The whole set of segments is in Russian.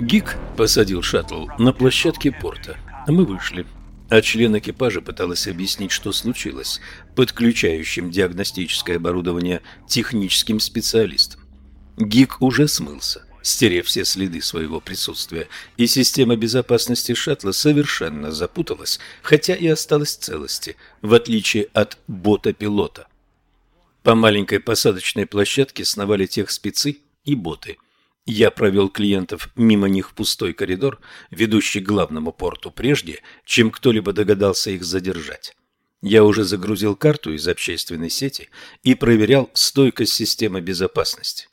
Гик посадил шаттл на площадке порта, а мы вышли. А член экипажа пыталась объяснить, что случилось, подключающим диагностическое оборудование техническим специалистам. Гик уже смылся, стерев все следы своего присутствия, и система безопасности шаттла совершенно запуталась, хотя и осталась в целости, в отличие от бота-пилота. По маленькой посадочной площадке сновали тех спецы и боты – я провел клиентов мимо них в пустой коридор, ведущий к главному порту, прежде, чем кто-либо догадался их задержать. Я уже загрузил карту из общественной сети и проверял стойкость системы безопасности.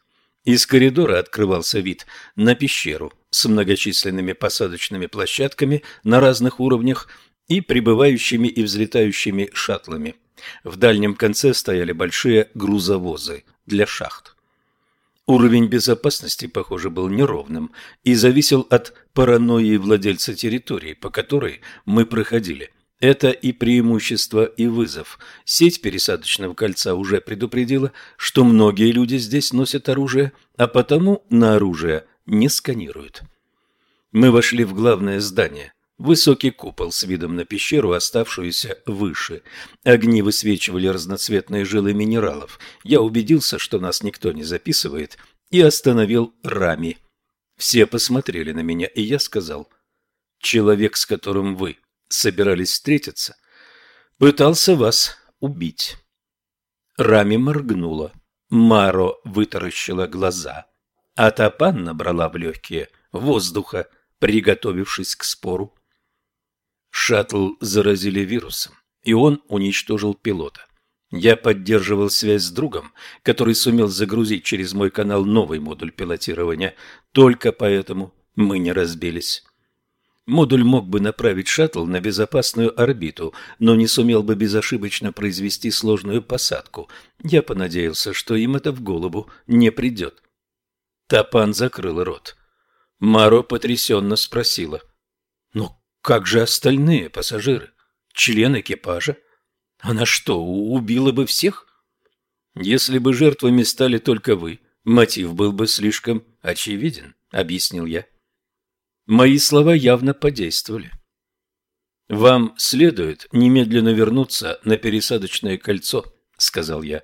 Из коридора открывался вид на пещеру с многочисленными посадочными площадками на разных уровнях и прибывающими и взлетающими шаттлами. В дальнем конце стояли большие грузовозы для шахт. Уровень безопасности, похоже, был неровным и зависел от паранойи владельца территории, по которой мы проходили. Это и преимущество, и вызов. Сеть пересадочного кольца уже предупредила, что многие люди здесь носят оружие, а потому на оружие не сканируют. Мы вошли в главное здание. Высокий купол с видом на пещеру, оставшуюся выше. Огни высвечивали разноцветные жилы минералов. Я убедился, что нас никто не записывает, и остановил Рами. Все посмотрели на меня, и я сказал, «Человек, с которым вы собирались встретиться, пытался вас убить». Рами моргнула. Маро вытаращила глаза, а Тапан набрала в легкие воздуха, приготовившись к спору. Шаттл заразили вирусом, и он уничтожил пилота. Я поддерживал связь с другом, который сумел загрузить через мой канал новый модуль пилотирования. Только поэтому мы не разбились. Модуль мог бы направить шаттл на безопасную орбиту, но не сумел бы безошибочно произвести сложную посадку. Я понадеялся, что им это в голову не придет. Тапан закрыл рот. Маро потрясенно спросила. «Ну как же остальные пассажиры? Член экипажа? Она что, убила бы всех? Если бы жертвами стали только вы, мотив был бы слишком очевиден, объяснил я. Мои слова явно подействовали. Вам следует немедленно вернуться на пересадочное кольцо, сказал я,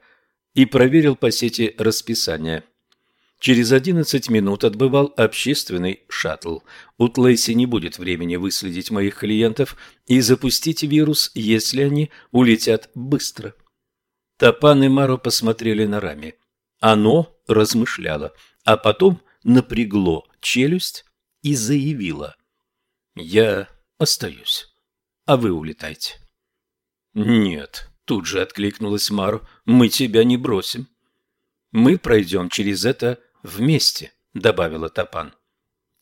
и проверил по сети расписание. Через 11 минут отбывал общественный шаттл. У Тлейси не будет времени выследить моих клиентов и запустить вирус, если они улетят быстро. Тапан и Маро посмотрели на Рами. Оно размышляло, а потом напрягло челюсть и заявило. «Я остаюсь, а вы улетайте». «Нет», — тут же откликнулась Маро, — «мы тебя не бросим». «Мы пройдем через это вместе», — добавила Тапан.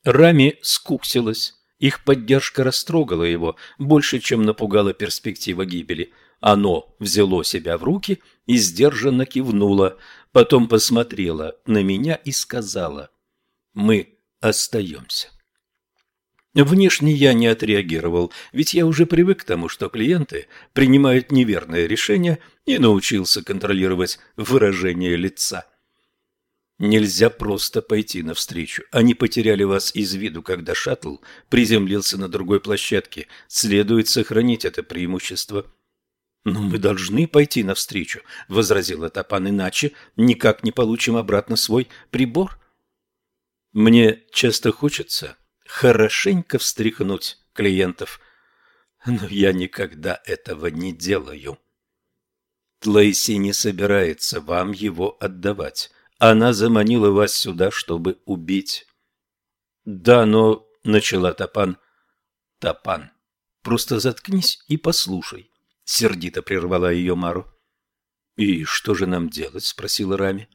Рами скуксилась. Их поддержка растрогала его больше, чем напугала перспектива гибели. Оно взяло себя в руки и сдержанно кивнуло, потом посмотрела на меня и сказала «Мы остаемся». Внешне я не отреагировал, ведь я уже привык к тому, что клиенты принимают неверное решение и научился контролировать выражение лица. Нельзя просто пойти навстречу. Они потеряли вас из виду, когда шаттл приземлился на другой площадке. Следует сохранить это преимущество. «Но мы должны пойти навстречу», — возразил Тапан, — «иначе никак не получим обратно свой прибор». «Мне часто хочется хорошенько встряхнуть клиентов, но я никогда этого не делаю». Тлейси не собирается вам его отдавать. Она заманила вас сюда, чтобы убить. Да, но начала Тапан. Тапан, просто заткнись и послушай, сердито прервала ее Мару. И что же нам делать? спросила Рами.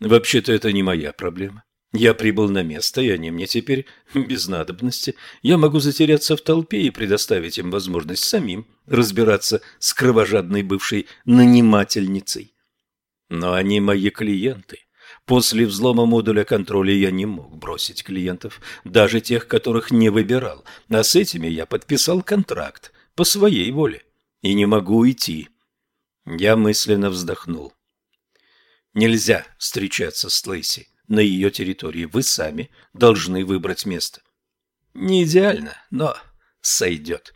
Вообще-то это не моя проблема. Я прибыл на место, и они мне теперь без надобности. Я могу затеряться в толпе и предоставить им возможность самим разбираться с кровожадной бывшей нанимательницей. Но они мои клиенты. После взлома модуля контроля я не мог бросить клиентов, даже тех, которых не выбирал. А с этими я подписал контракт по своей воле и не могу уйти. Я мысленно вздохнул. Нельзя встречаться с Лейси на ее территории. Вы сами должны выбрать место. Не идеально, но сойдет.